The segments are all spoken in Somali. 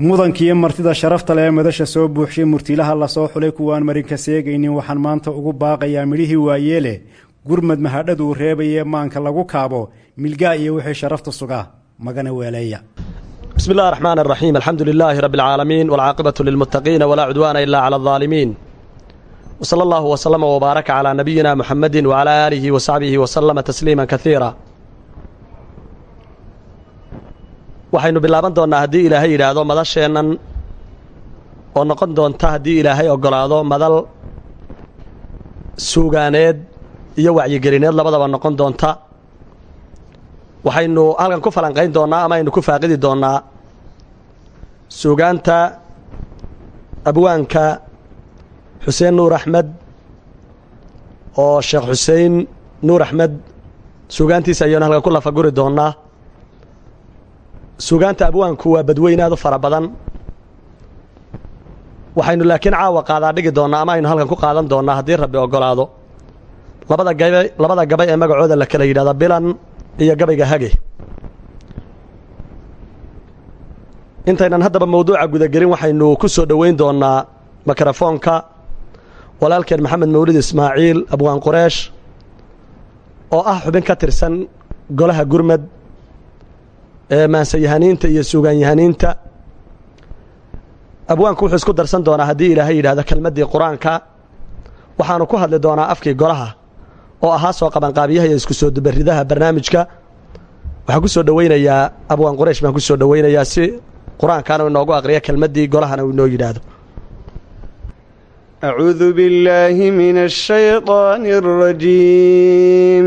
mudankiiyo martida sharafta leh ee madasha soo buuxshay murtiilaha la soo xulay kuwaan marinka seegaynin waxaan maanta ugu baaqayaa midhihii waayeele gurmad mahadhaduu reebayee maanka lagu kaabo milgaa iyo wixii sharafta sugaa magana weeleeya bismi illahi araxmaan araxiim alxamdu lilaahi rabbi alcaalamiin walcaaqibatu lilmuttaqiina walaa cudwaana ilaa cala aldaalimiin wa sala allahu wasalama wbaaraka calaa nabiyina muxamedin wacalaa aalihi wa saxbihi wasalama waxaynu bilaaban doonnaa haddii ilaahay yidhaahdo madasheennan oo noqon doonta haddii ilaahay oggolaado madal suugaaneed iyo wacyigelineed labadaba noqon doonta. Waxaynu halkan ku falanqayn doonnaa ama aynu ku faaqidi doonnaa suugaanta abwaanka xuseen nuur axmed oo sheekh xuseen nuur axmed. Suugaantiisa ayaynu halkan ku lafaguri doonnaa suugaanta abwaanku waa badweyn aad u fara badan. Waxaynu laakiin caawa qaadaa dhigi doonnaa ama aynu halkan ku qaadan doonnaa haddii rabbi oggolaado. Labada gabay labada gabay ee magacooda la kala yidhahda bilan iyo gabayga hage. Intaynan haddaba mawduuca gudagelin waxaynu ku soo dhoweyn doonnaa mikrofoonka walaalkeen maxamed mawlid ismaaciil abwaan qureesh oo ah xubin ka tirsan golaha gurmad ee maansayahaniinta iyo suugaanyahaniinta. Abwaanku wuxuu isku darsan doonaa haddii ilaahay yidhahdo kelmaddii qur'aanka. Waxaanu ku hadli doonaa afkii golaha oo ahaa soo qabanqaabiyaha iyo isku soo dubaridaha barnaamijka. Waxaan ku soo dhowaynayaa abwaan quraysh baan ku soo dhowaynayaa si qur'aankaana inoogu aqriya kelmaddii golahana uu inoo yidhaahdo. Acuudu billaahi min ashaytaani alrajiim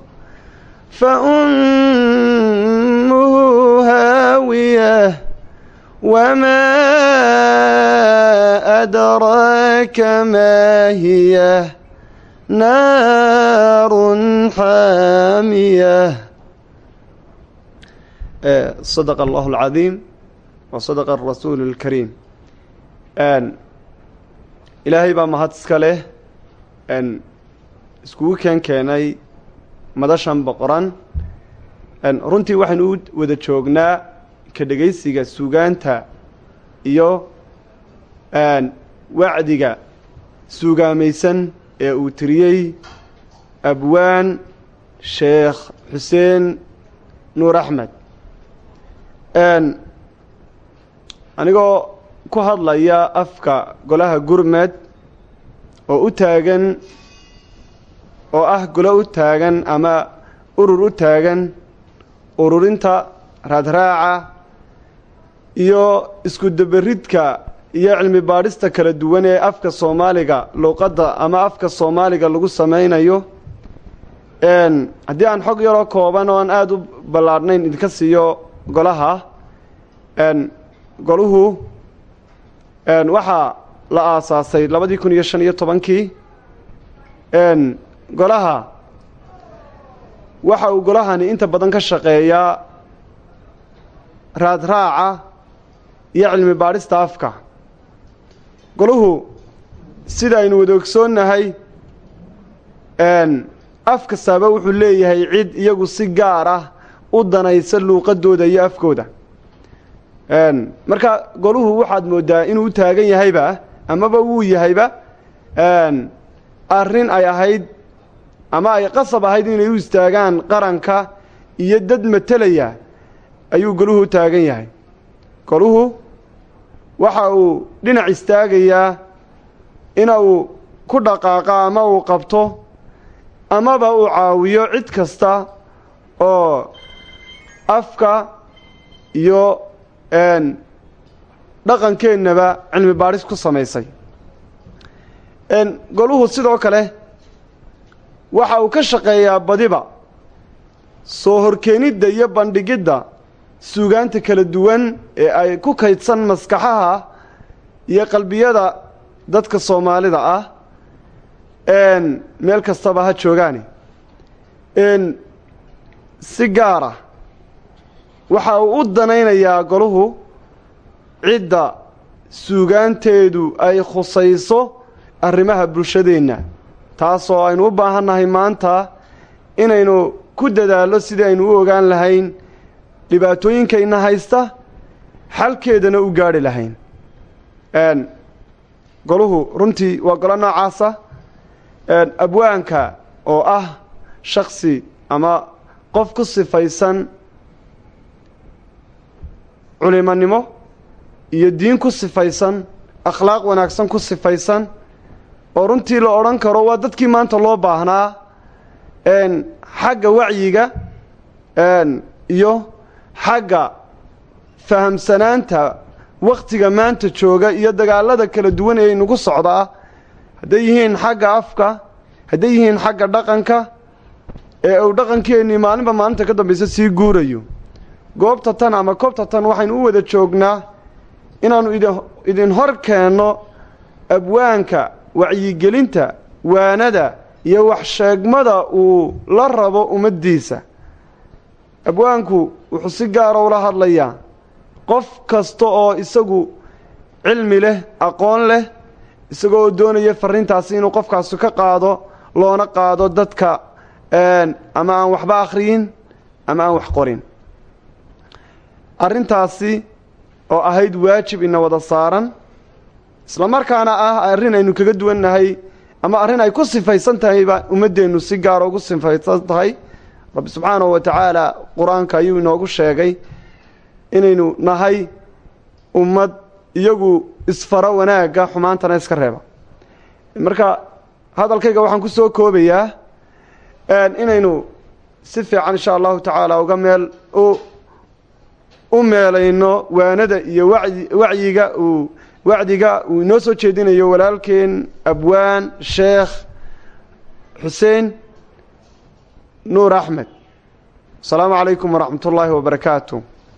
فأمه هاوية وما أدراك ما هي نار حامية صدق الله العظيم وصدق الرسول الكريم ilaahay baa mahad iska leh iskugu keen keenay madashan boqoran. Runtii waxaynu u wada joognaa ka dhegaysiga suugaanta iyo wacdiga suugaamaysan ee uu tiriyey abwaan sheekh xuseen nuur axmed. Anigoo ku hadlaya afka golaha gurmed oo u taagan oo ah golo u taagan ama urur u taagan ururinta raadraaca iyo isku dabaridka iyo cilmi baadhista kala duwan ee afka soomaaliga luuqadda ama afka soomaaliga lagu samaynayo haddii aan xog yaroo kooban oo aan aada u ballaadhnayn idinka siiyo golaha goluhu waxaa la aasaasay labadii kun iyo shan iyo tobankii golaha. Waxa uu golahani inta badan ka shaqeeyaa raadraaca iyo cilmi baadhista afka. Goluhu sida aynu wada ogsoonnahay af kastaaba wuxuu leeyahay cid iyagu si gaar ah u danaysa luuqadooda iyo afkooda. Marka goluhu waxaad mooddaa inuu u taagan yahayba amaba wuu yahayba arrin ay ahayd ama ay qasab ahayd inay u istaagaan qaranka iyo dad matelaya ayuu goluhu taagan yahay. Goluhu waxa uu dhinac istaagayaa ina uu ku dhaqaaqa ama uu qabto amaba uu caawiyo cid kasta oo afka iyo dhaqankeennaba cilmi baadhis ku samaysay. Goluhu sidoo kale waxa uu ka shaqeeyaa badiba. Soo horkeenidda iyo bandhigidda suugaanta kala duwan ee ay ku kaydsan maskaxaha iyo qalbiyada dadka soomaalida ah meel kastaba ha joogaani. Si gaara waxa uu u danaynayaa goluhu cidda suugaanteedu ay khusayso arrimaha bulshadeenna taasoo aynu u baahannahay maanta inaynu ku dadaallo sidii aynu u ogaan lahayn dhibaatooyinkayna haysta xalkeedana u gaadhi lahayn. Goluhu runtii waa golo noocaasa. Abwaanka oo ah shaksi ama qof ku sifaysan culimonimo iyo diin ku sifaysan akhlaaq wanaagsan ku sifaysan oo runtii la odhan karo waa dadkii maanta loo baahnaa xagga wacyiga iyo xagga fahamsanaanta wakhtiga maanta jooga iyo dagaalada kala duwan ee inagu socdaa. Hadday yihiin xagga afka hadday yihiin xagga dhaqanka ee uu dhaqankeennii maalinba maalinta ka dambaysa sii guurayo. Goobta tan ama koobta tan waxaynu u wada joognaa inaannu idin hor keenno abwaanka wacyigelinta waanada iyo waxsheegmada uu la rabo ummaddiisa. Abwaanku wuxuu si gaara ula hadlayaa qof kasta oo isagu cilmi leh aqoon leh isagoo doonaya farriintaasi inuu qofkaasi ka qaado loona qaado dadka ama aan waxba akhriyin ama aan wax qorin. Arrintaasi oo ahayd waajib ina wada saaran isla markaana ah arrin aynu kaga duwannahay ama arrin ay ku sifaysan tahayba ummaddeennu si gaara ugu sifaysan tahay. Rabbi subxaanahu wa tacaala qur'aanka ayuu inoogu sheegay inaynu nahay ummad iyagu isfaro wanaagga xumaantana iska reeba. Marka hadalkayga waxaan ku soo koobayaa inaynu si fiican insha allahu tacaala uga meel u meelayno waanada iyo wacyi wacyiga uu wacdiga uu inoo soo jeedinayo walaalkeen abwaan sheekh xuseen nuur axmed. Asalaamu calaykum waraxmat ullaahi wabarakaatu